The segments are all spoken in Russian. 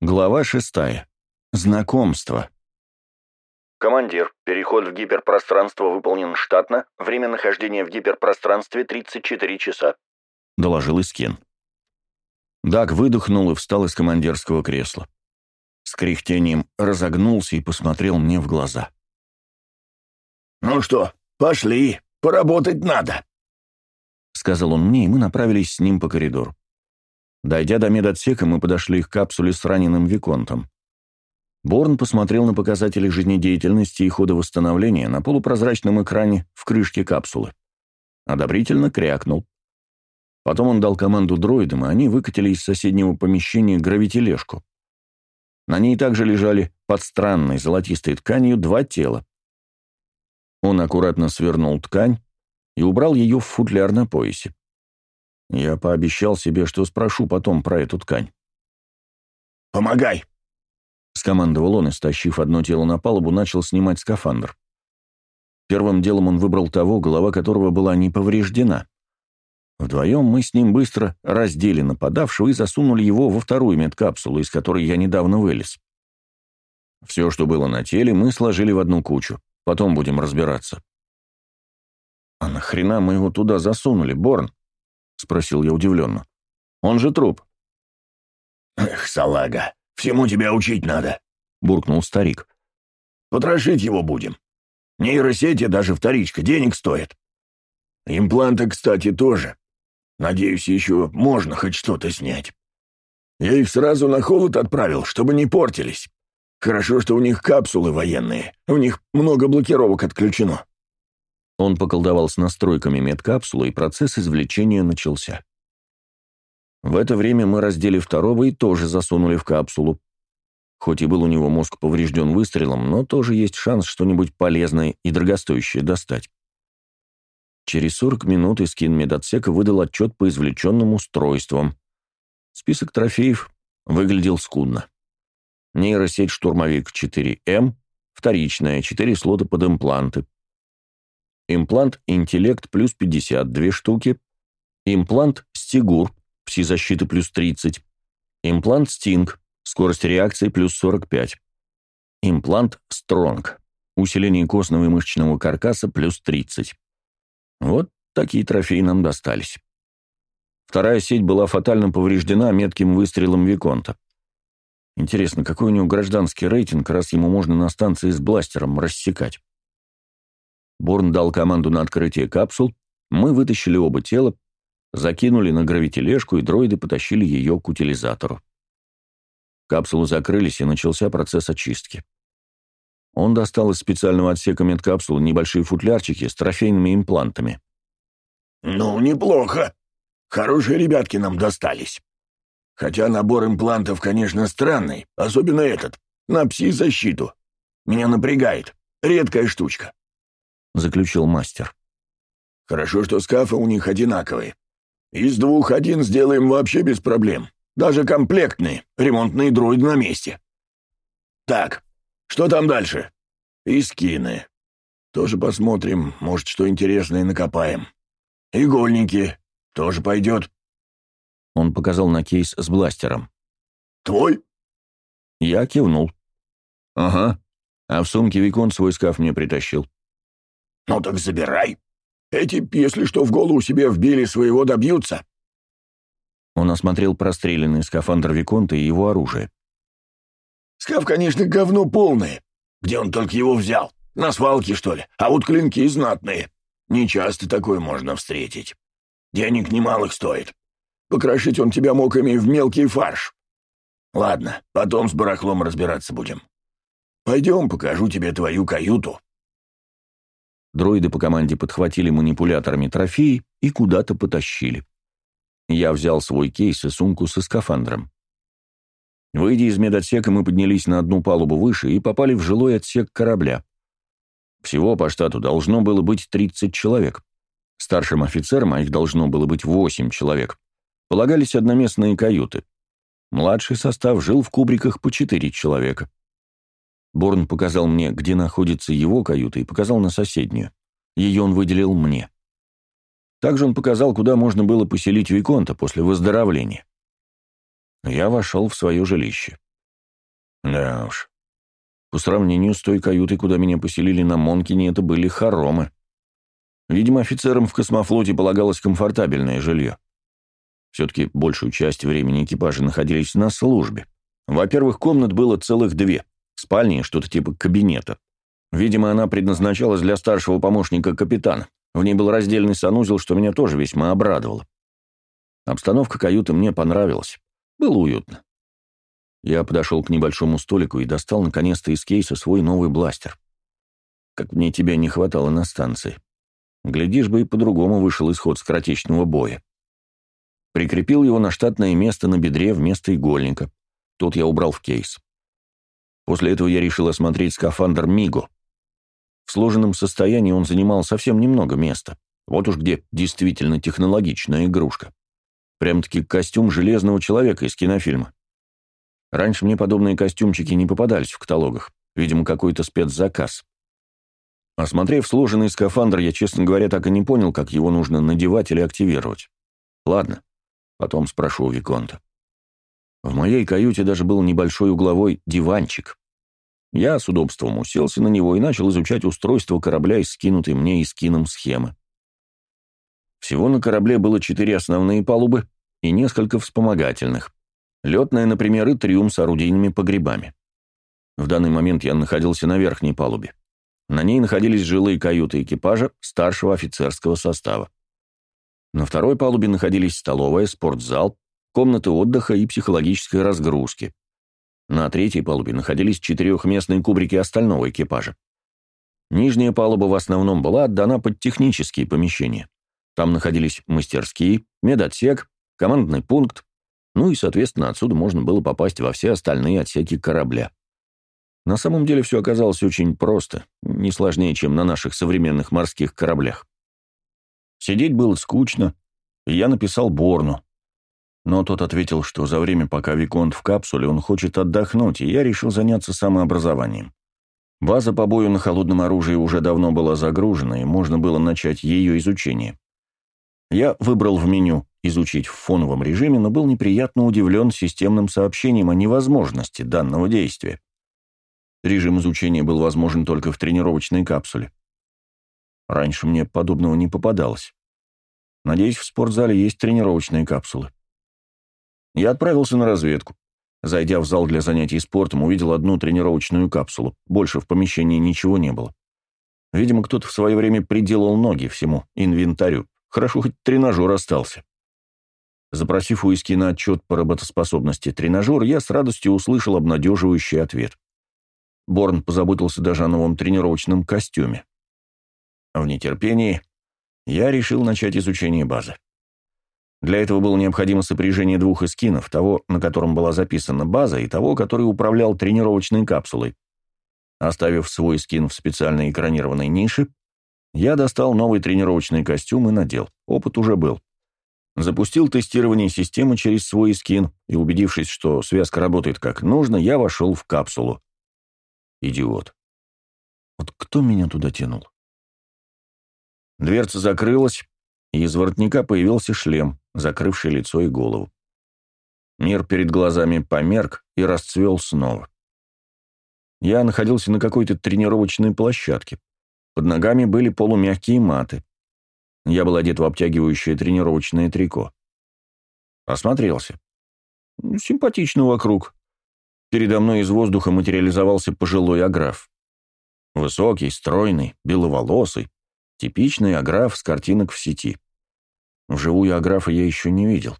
Глава шестая. Знакомство. Командир, переход в гиперпространство выполнен штатно. Время нахождения в гиперпространстве 34 часа. Доложил Искин. Даг выдохнул и встал из командирского кресла. С кряхтением разогнулся и посмотрел мне в глаза. «Ну что, пошли, поработать надо», — сказал он мне, и мы направились с ним по коридору. Дойдя до медотсека, мы подошли к капсуле с раненым Виконтом. Борн посмотрел на показатели жизнедеятельности и хода восстановления на полупрозрачном экране в крышке капсулы. Одобрительно крякнул. Потом он дал команду дроидам, и они выкатили из соседнего помещения гравитележку. На ней также лежали под странной золотистой тканью два тела. Он аккуратно свернул ткань и убрал ее в футляр на поясе. Я пообещал себе, что спрошу потом про эту ткань. «Помогай!» — скомандовал он, и, стащив одно тело на палубу, начал снимать скафандр. Первым делом он выбрал того, голова которого была не повреждена. Вдвоем мы с ним быстро раздели нападавшего и засунули его во вторую медкапсулу, из которой я недавно вылез. Все, что было на теле, мы сложили в одну кучу. Потом будем разбираться. «А нахрена мы его туда засунули, Борн?» — спросил я удивленно. «Он же труп». «Эх, салага, всему тебя учить надо», — буркнул старик. «Потрошить его будем. Нейросети даже вторичка денег стоит. Импланты, кстати, тоже. Надеюсь, еще можно хоть что-то снять. Я их сразу на холод отправил, чтобы не портились. Хорошо, что у них капсулы военные, у них много блокировок отключено». Он поколдовал с настройками медкапсулы, и процесс извлечения начался. В это время мы раздели второго и тоже засунули в капсулу. Хоть и был у него мозг поврежден выстрелом, но тоже есть шанс что-нибудь полезное и дорогостоящее достать. Через 40 минут Искин медотсека выдал отчет по извлеченным устройствам. Список трофеев выглядел скудно. Нейросеть «Штурмовик 4М», вторичная, 4 слота под импланты, Имплант «Интеллект» плюс 52 штуки. Имплант «Стигур» пси-защиты плюс 30. Имплант «Стинг» скорость реакции плюс 45. Имплант «Стронг» усиление костного и мышечного каркаса плюс 30. Вот такие трофеи нам достались. Вторая сеть была фатально повреждена метким выстрелом Виконта. Интересно, какой у него гражданский рейтинг, раз ему можно на станции с бластером рассекать? Борн дал команду на открытие капсул, мы вытащили оба тела, закинули на гравитележку, и дроиды потащили ее к утилизатору. Капсулы закрылись, и начался процесс очистки. Он достал из специального отсека медкапсулы небольшие футлярчики с трофейными имплантами. «Ну, неплохо. Хорошие ребятки нам достались. Хотя набор имплантов, конечно, странный, особенно этот, на пси-защиту. Меня напрягает. Редкая штучка. — заключил мастер. «Хорошо, что скафы у них одинаковые. Из двух один сделаем вообще без проблем. Даже комплектные, ремонтные дроиды на месте. Так, что там дальше? И скины. Тоже посмотрим, может, что интересное накопаем. Игольники. Тоже пойдет». Он показал на кейс с бластером. «Твой?» Я кивнул. «Ага. А в сумке Викон свой скаф мне притащил. «Ну так забирай. Эти, если что, в голову себе вбили, своего добьются». Он осмотрел простреленный скафандр Виконта и его оружие. «Скаф, конечно, говно полное. Где он только его взял? На свалке, что ли? А вот клинки знатные. Нечасто такое можно встретить. Денег немалых стоит. Покрошить он тебя мог ими в мелкий фарш. Ладно, потом с барахлом разбираться будем. Пойдем, покажу тебе твою каюту». Дроиды по команде подхватили манипуляторами трофеи и куда-то потащили. Я взял свой кейс и сумку со скафандром. Выйдя из медотсека, мы поднялись на одну палубу выше и попали в жилой отсек корабля. Всего по штату должно было быть 30 человек. Старшим офицерам, а их должно было быть 8 человек, полагались одноместные каюты. Младший состав жил в кубриках по 4 человека. Борн показал мне, где находится его каюта, и показал на соседнюю. Ее он выделил мне. Также он показал, куда можно было поселить Виконта после выздоровления. Я вошел в свое жилище. Да уж. По сравнению с той каютой, куда меня поселили на Монкине, это были хоромы. Видимо, офицерам в космофлоте полагалось комфортабельное жилье. Все-таки большую часть времени экипажи находились на службе. Во-первых, комнат было целых две. Спальня и что-то типа кабинета. Видимо, она предназначалась для старшего помощника капитана. В ней был раздельный санузел, что меня тоже весьма обрадовало. Обстановка каюты мне понравилась. Было уютно. Я подошел к небольшому столику и достал наконец-то из кейса свой новый бластер. Как мне тебя не хватало на станции. Глядишь бы, и по-другому вышел исход скоротечного боя. Прикрепил его на штатное место на бедре вместо игольника. Тот я убрал в кейс. После этого я решил осмотреть скафандр Миго. В сложенном состоянии он занимал совсем немного места. Вот уж где действительно технологичная игрушка. Прям-таки костюм железного человека из кинофильма. Раньше мне подобные костюмчики не попадались в каталогах. Видимо, какой-то спецзаказ. Осмотрев сложенный скафандр, я, честно говоря, так и не понял, как его нужно надевать или активировать. Ладно, потом спрошу у Виконта. В моей каюте даже был небольшой угловой диванчик. Я с удобством уселся на него и начал изучать устройство корабля из скинутой мне и скином схемы. Всего на корабле было четыре основные палубы и несколько вспомогательных. Летная, например, и трюм с орудийными погребами. В данный момент я находился на верхней палубе. На ней находились жилые каюты экипажа старшего офицерского состава. На второй палубе находились столовая, спортзал, комнаты отдыха и психологической разгрузки. На третьей палубе находились четырехместные кубрики остального экипажа. Нижняя палуба в основном была отдана под технические помещения. Там находились мастерские, медотсек, командный пункт, ну и, соответственно, отсюда можно было попасть во все остальные отсеки корабля. На самом деле все оказалось очень просто, не сложнее, чем на наших современных морских кораблях. Сидеть было скучно, и я написал Борну. Но тот ответил, что за время, пока Виконт в капсуле, он хочет отдохнуть, и я решил заняться самообразованием. База по бою на холодном оружии уже давно была загружена, и можно было начать ее изучение. Я выбрал в меню «Изучить в фоновом режиме», но был неприятно удивлен системным сообщением о невозможности данного действия. Режим изучения был возможен только в тренировочной капсуле. Раньше мне подобного не попадалось. Надеюсь, в спортзале есть тренировочные капсулы. Я отправился на разведку. Зайдя в зал для занятий спортом, увидел одну тренировочную капсулу. Больше в помещении ничего не было. Видимо, кто-то в свое время приделал ноги всему инвентарю. Хорошо, хоть тренажер остался. Запросив у Искина отчет по работоспособности тренажер, я с радостью услышал обнадеживающий ответ. Борн позаботился даже о новом тренировочном костюме. В нетерпении я решил начать изучение базы. Для этого было необходимо сопряжение двух эскинов, того, на котором была записана база, и того, который управлял тренировочной капсулой. Оставив свой скин в специальной экранированной нише, я достал новый тренировочный костюм и надел. Опыт уже был. Запустил тестирование системы через свой скин, и, убедившись, что связка работает как нужно, я вошел в капсулу. Идиот. Вот кто меня туда тянул? Дверца закрылась, и из воротника появился шлем, закрывший лицо и голову. Мир перед глазами померк и расцвел снова. Я находился на какой-то тренировочной площадке. Под ногами были полумягкие маты. Я был одет в обтягивающее тренировочное трико. Осмотрелся. Симпатично вокруг. Передо мной из воздуха материализовался пожилой аграф. Высокий, стройный, беловолосый, типичный аграф с картинок в сети. Вживую аграфа я еще не видел.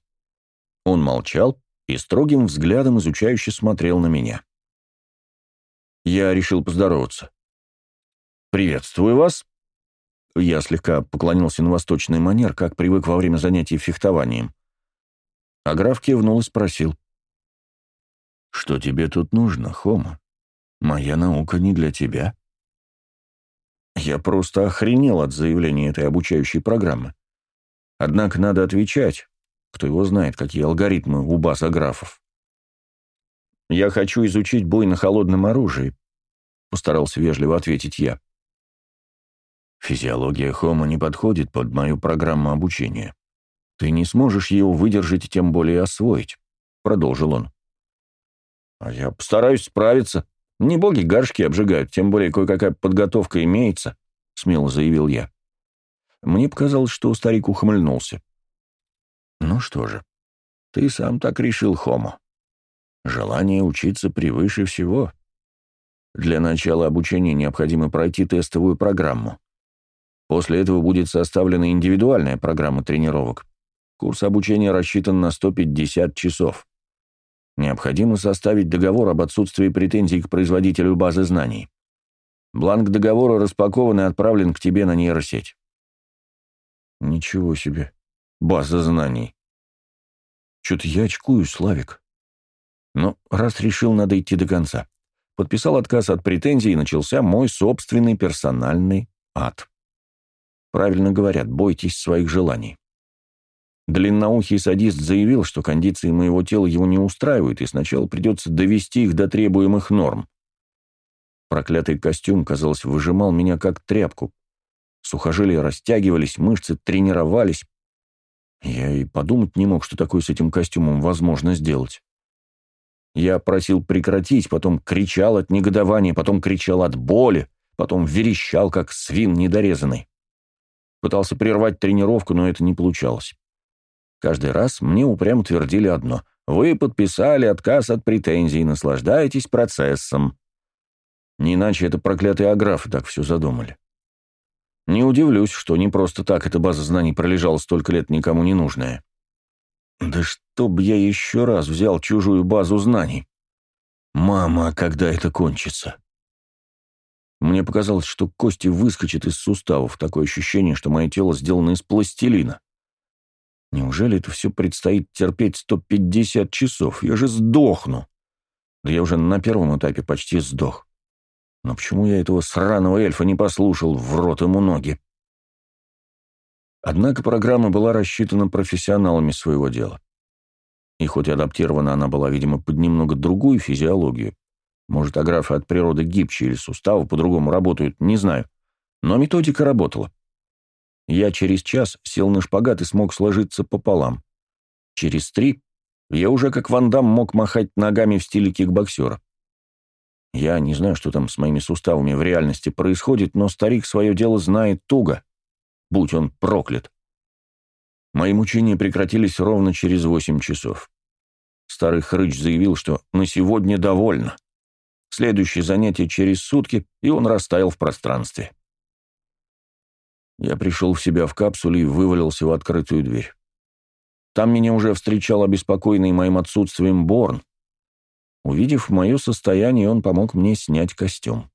Он молчал и строгим взглядом изучающе смотрел на меня. Я решил поздороваться. «Приветствую вас!» Я слегка поклонился на восточный манер, как привык во время занятий фехтованием. А граф кивнул и спросил. «Что тебе тут нужно, Хома? Моя наука не для тебя». Я просто охренел от заявления этой обучающей программы. Однако надо отвечать. Кто его знает, какие алгоритмы у база-графов. «Я хочу изучить бой на холодном оружии», — постарался вежливо ответить я. «Физиология Хома не подходит под мою программу обучения. Ты не сможешь ее выдержать и тем более освоить», — продолжил он. А я постараюсь справиться. Не боги горшки обжигают, тем более кое-какая подготовка имеется, смело заявил я. Мне показалось, что старик ухмыльнулся. Ну что же, ты сам так решил, Хомо. Желание учиться превыше всего. Для начала обучения необходимо пройти тестовую программу. После этого будет составлена индивидуальная программа тренировок. Курс обучения рассчитан на 150 часов. Необходимо составить договор об отсутствии претензий к производителю базы знаний. Бланк договора распакован и отправлен к тебе на нейросеть. Ничего себе. База знаний. Что-то я очкую, Славик. Но раз решил, надо идти до конца. Подписал отказ от претензий, и начался мой собственный персональный ад. Правильно говорят, бойтесь своих желаний. Длинноухий садист заявил, что кондиции моего тела его не устраивают, и сначала придется довести их до требуемых норм. Проклятый костюм, казалось, выжимал меня как тряпку. Сухожилия растягивались, мышцы тренировались. Я и подумать не мог, что такое с этим костюмом возможно сделать. Я просил прекратить, потом кричал от негодования, потом кричал от боли, потом верещал, как свин недорезанный. Пытался прервать тренировку, но это не получалось. Каждый раз мне упрямо твердили одно. «Вы подписали отказ от претензий, наслаждайтесь процессом». Не иначе это проклятые аграфы так все задумали. Не удивлюсь, что не просто так эта база знаний пролежала столько лет никому не нужная. Да чтоб я еще раз взял чужую базу знаний. Мама, когда это кончится? Мне показалось, что кости выскочат из суставов, такое ощущение, что мое тело сделано из пластилина. Неужели это все предстоит терпеть 150 часов? Я же сдохну. Да я уже на первом этапе почти сдох. Но почему я этого сраного эльфа не послушал, в рот ему ноги? Однако программа была рассчитана профессионалами своего дела. И хоть адаптирована она была, видимо, под немного другую физиологию, может, аграфы от природы гибче или суставы по-другому работают, не знаю, но методика работала. Я через час сел на шпагат и смог сложиться пополам. Через три я уже как вандам мог махать ногами в стиле кикбоксера. Я не знаю, что там с моими суставами в реальности происходит, но старик свое дело знает туго. Будь он проклят. Мои мучения прекратились ровно через восемь часов. Старый хрыч заявил, что на сегодня довольно. Следующее занятие через сутки, и он растаял в пространстве. Я пришел в себя в капсуле и вывалился в открытую дверь. Там меня уже встречал обеспокоенный моим отсутствием Борн. Увидев мое состояние, он помог мне снять костюм.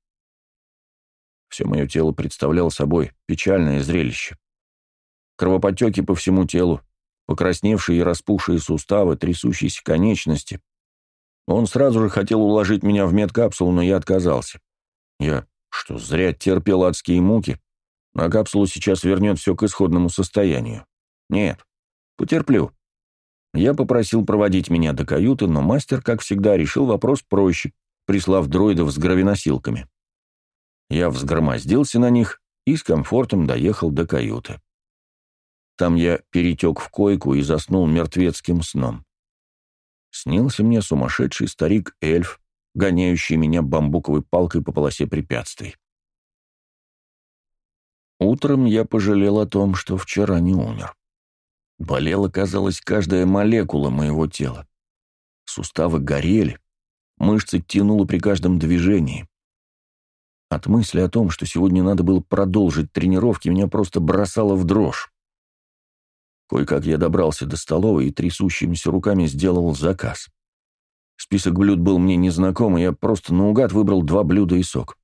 Все мое тело представляло собой печальное зрелище. Кровоподтеки по всему телу, покрасневшие и распухшие суставы, трясущиеся конечности. Он сразу же хотел уложить меня в медкапсулу, но я отказался. Я что, зря терпел адские муки? а капсула сейчас вернет все к исходному состоянию. Нет, потерплю. Я попросил проводить меня до каюты, но мастер, как всегда, решил вопрос проще, прислав дроидов с гравиносилками. Я взгромоздился на них и с комфортом доехал до каюты. Там я перетек в койку и заснул мертвецким сном. Снился мне сумасшедший старик-эльф, гоняющий меня бамбуковой палкой по полосе препятствий. Утром я пожалел о том, что вчера не умер. Болела, казалось, каждая молекула моего тела. Суставы горели, мышцы тянуло при каждом движении. От мысли о том, что сегодня надо было продолжить тренировки, меня просто бросало в дрожь. Кое-как я добрался до столовой и трясущимися руками сделал заказ. Список блюд был мне незнаком, и я просто наугад выбрал два блюда и сок.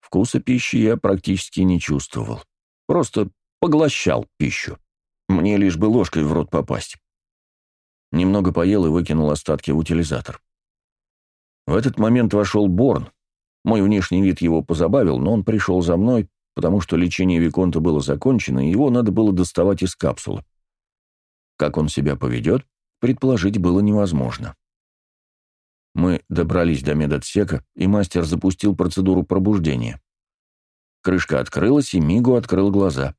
Вкуса пищи я практически не чувствовал. Просто поглощал пищу. Мне лишь бы ложкой в рот попасть. Немного поел и выкинул остатки в утилизатор. В этот момент вошел Борн. Мой внешний вид его позабавил, но он пришел за мной, потому что лечение Виконта было закончено, и его надо было доставать из капсулы. Как он себя поведет, предположить было невозможно. Мы добрались до медотсека, и мастер запустил процедуру пробуждения. Крышка открылась, и Мигу открыл глаза.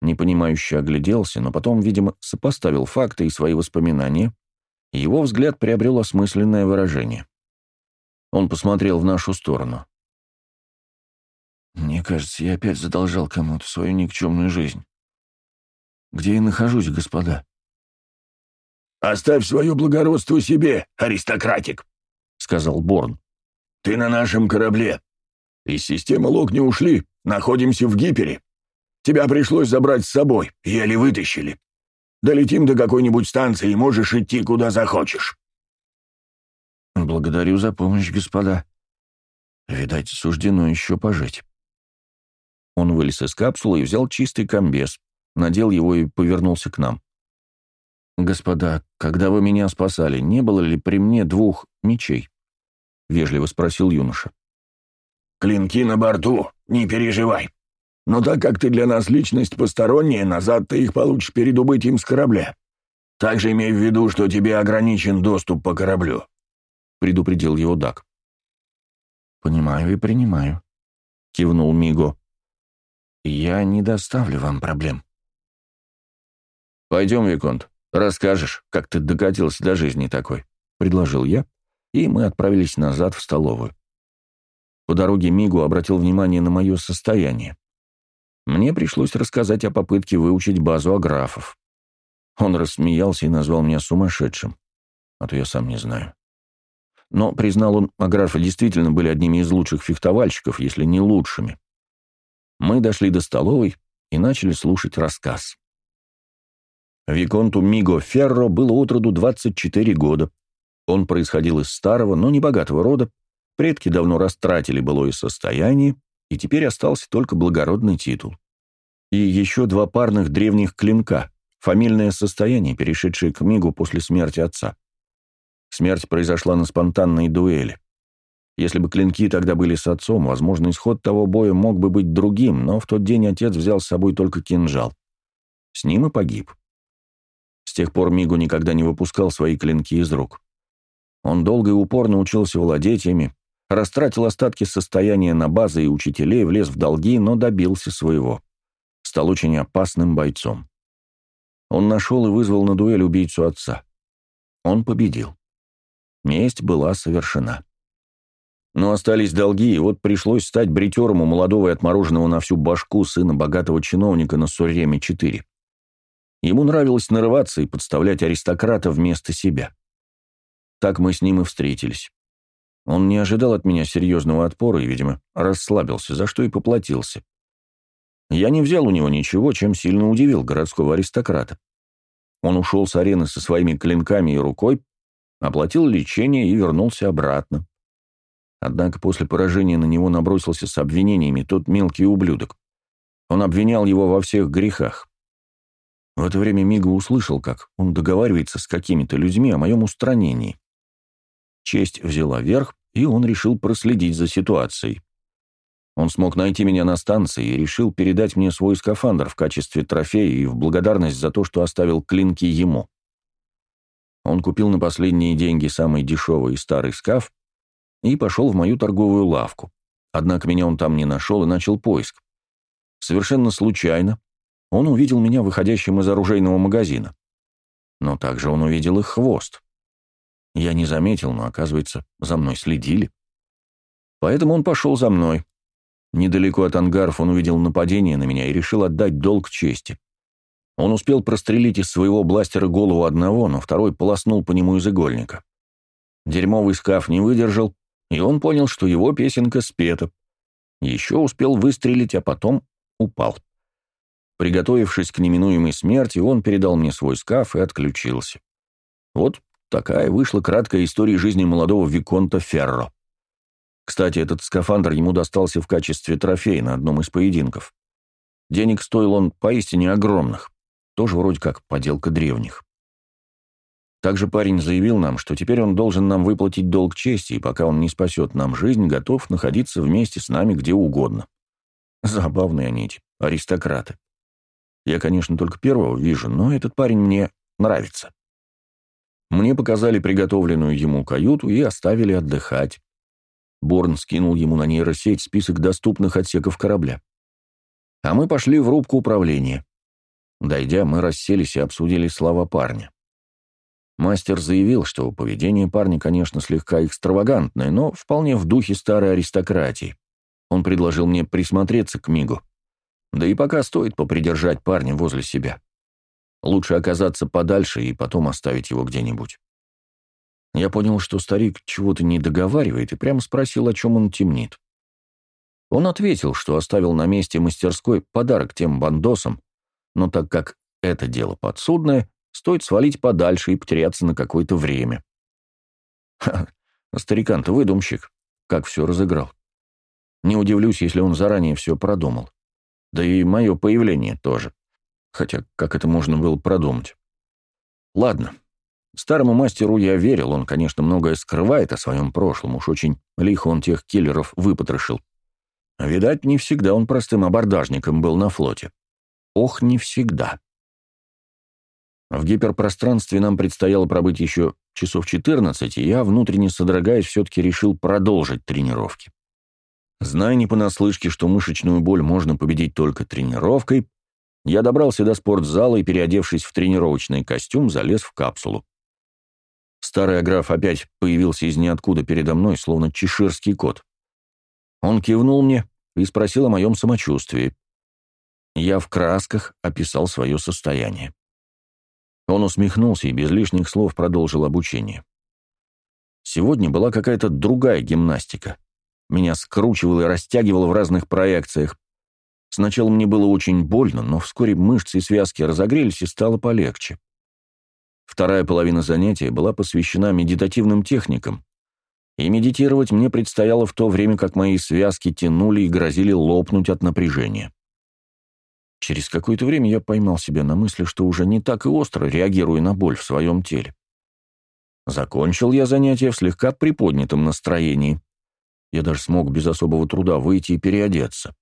Непонимающе огляделся, но потом, видимо, сопоставил факты и свои воспоминания Его взгляд приобрел осмысленное выражение. Он посмотрел в нашу сторону. «Мне кажется, я опять задолжал кому-то свою никчемную жизнь. Где я нахожусь, господа?» «Оставь свое благородство себе, аристократик», — сказал Борн. «Ты на нашем корабле. Из системы лог не ушли, находимся в гипере. Тебя пришлось забрать с собой, еле вытащили. Долетим до какой-нибудь станции и можешь идти куда захочешь». «Благодарю за помощь, господа. Видать, суждено еще пожить». Он вылез из капсулы и взял чистый комбез, надел его и повернулся к нам. «Господа, когда вы меня спасали, не было ли при мне двух мечей?» — вежливо спросил юноша. «Клинки на борту, не переживай. Но так как ты для нас личность посторонняя, назад ты их получишь перед убытием с корабля. Также имей в виду, что тебе ограничен доступ по кораблю», — предупредил его Дак. «Понимаю и принимаю», — кивнул Миго. «Я не доставлю вам проблем». «Пойдем, Виконт», «Расскажешь, как ты докатился до жизни такой», — предложил я, и мы отправились назад в столовую. По дороге Мигу обратил внимание на мое состояние. Мне пришлось рассказать о попытке выучить базу аграфов. Он рассмеялся и назвал меня сумасшедшим, а то я сам не знаю. Но, признал он, аграфы действительно были одними из лучших фехтовальщиков, если не лучшими. Мы дошли до столовой и начали слушать рассказ. Виконту Миго Ферро было отроду 24 года. Он происходил из старого, но не богатого рода, предки давно растратили былое состояние, и теперь остался только благородный титул. И еще два парных древних клинка, фамильное состояние, перешедшее к Мигу после смерти отца. Смерть произошла на спонтанной дуэли. Если бы клинки тогда были с отцом, возможно, исход того боя мог бы быть другим, но в тот день отец взял с собой только кинжал. С ним и погиб. С тех пор Мигу никогда не выпускал свои клинки из рук. Он долго и упорно учился владеть ими, растратил остатки состояния на базы и учителей, влез в долги, но добился своего. Стал очень опасным бойцом. Он нашел и вызвал на дуэль убийцу отца. Он победил. Месть была совершена. Но остались долги, и вот пришлось стать бритером у молодого и отмороженного на всю башку сына богатого чиновника на Сурреме-4. Ему нравилось нарываться и подставлять аристократа вместо себя. Так мы с ним и встретились. Он не ожидал от меня серьезного отпора и, видимо, расслабился, за что и поплатился. Я не взял у него ничего, чем сильно удивил городского аристократа. Он ушел с арены со своими клинками и рукой, оплатил лечение и вернулся обратно. Однако после поражения на него набросился с обвинениями тот мелкий ублюдок. Он обвинял его во всех грехах. В это время Мига услышал, как он договаривается с какими-то людьми о моем устранении. Честь взяла верх, и он решил проследить за ситуацией. Он смог найти меня на станции и решил передать мне свой скафандр в качестве трофея и в благодарность за то, что оставил клинки ему. Он купил на последние деньги самый дешевый и старый скаф и пошел в мою торговую лавку. Однако меня он там не нашел и начал поиск. Совершенно случайно он увидел меня выходящим из оружейного магазина. Но также он увидел их хвост. Я не заметил, но, оказывается, за мной следили. Поэтому он пошел за мной. Недалеко от ангаров он увидел нападение на меня и решил отдать долг чести. Он успел прострелить из своего бластера голову одного, но второй полоснул по нему из игольника. Дерьмовый скаф не выдержал, и он понял, что его песенка спета. Еще успел выстрелить, а потом упал. Приготовившись к неминуемой смерти, он передал мне свой скаф и отключился. Вот такая вышла краткая история жизни молодого Виконта Ферро. Кстати, этот скафандр ему достался в качестве трофея на одном из поединков. Денег стоил он поистине огромных, тоже вроде как поделка древних. Также парень заявил нам, что теперь он должен нам выплатить долг чести, и пока он не спасет нам жизнь, готов находиться вместе с нами где угодно. Забавные они эти, аристократы. Я, конечно, только первого вижу, но этот парень мне нравится. Мне показали приготовленную ему каюту и оставили отдыхать. Борн скинул ему на нейросеть список доступных отсеков корабля. А мы пошли в рубку управления. Дойдя, мы расселись и обсудили слова парня. Мастер заявил, что поведение парня, конечно, слегка экстравагантное, но вполне в духе старой аристократии. Он предложил мне присмотреться к Мигу. Да и пока стоит попридержать парня возле себя. Лучше оказаться подальше и потом оставить его где-нибудь. Я понял, что старик чего-то не договаривает, и прямо спросил, о чем он темнит. Он ответил, что оставил на месте мастерской подарок тем бандосам, но так как это дело подсудное, стоит свалить подальше и потеряться на какое-то время. Ха, старикан-то выдумщик, как все разыграл. Не удивлюсь, если он заранее все продумал. Да и мое появление тоже. Хотя как это можно было продумать? Ладно. Старому мастеру я верил, он, конечно, многое скрывает о своем прошлом, уж очень лихо он тех киллеров выпотрошил. Видать, не всегда он простым абордажником был на флоте. Ох, не всегда. В гиперпространстве нам предстояло пробыть еще часов 14, и я, внутренне содрогаясь, все-таки решил продолжить тренировки. Зная не понаслышке, что мышечную боль можно победить только тренировкой, я добрался до спортзала и, переодевшись в тренировочный костюм, залез в капсулу. Старый аграф опять появился из ниоткуда передо мной, словно чеширский кот. Он кивнул мне и спросил о моем самочувствии. Я в красках описал свое состояние. Он усмехнулся и без лишних слов продолжил обучение. Сегодня была какая-то другая гимнастика. Меня скручивало и растягивало в разных проекциях. Сначала мне было очень больно, но вскоре мышцы и связки разогрелись и стало полегче. Вторая половина занятия была посвящена медитативным техникам, и медитировать мне предстояло в то время, как мои связки тянули и грозили лопнуть от напряжения. Через какое-то время я поймал себя на мысли, что уже не так и остро реагирую на боль в своем теле. Закончил я занятие в слегка приподнятом настроении. Я даже смог без особого труда выйти и переодеться.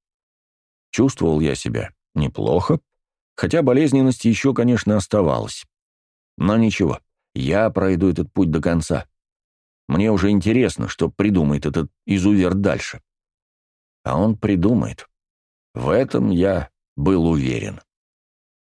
Чувствовал я себя неплохо, хотя болезненность еще, конечно, оставалась. Но ничего, я пройду этот путь до конца. Мне уже интересно, что придумает этот изувер дальше. А он придумает. В этом я был уверен.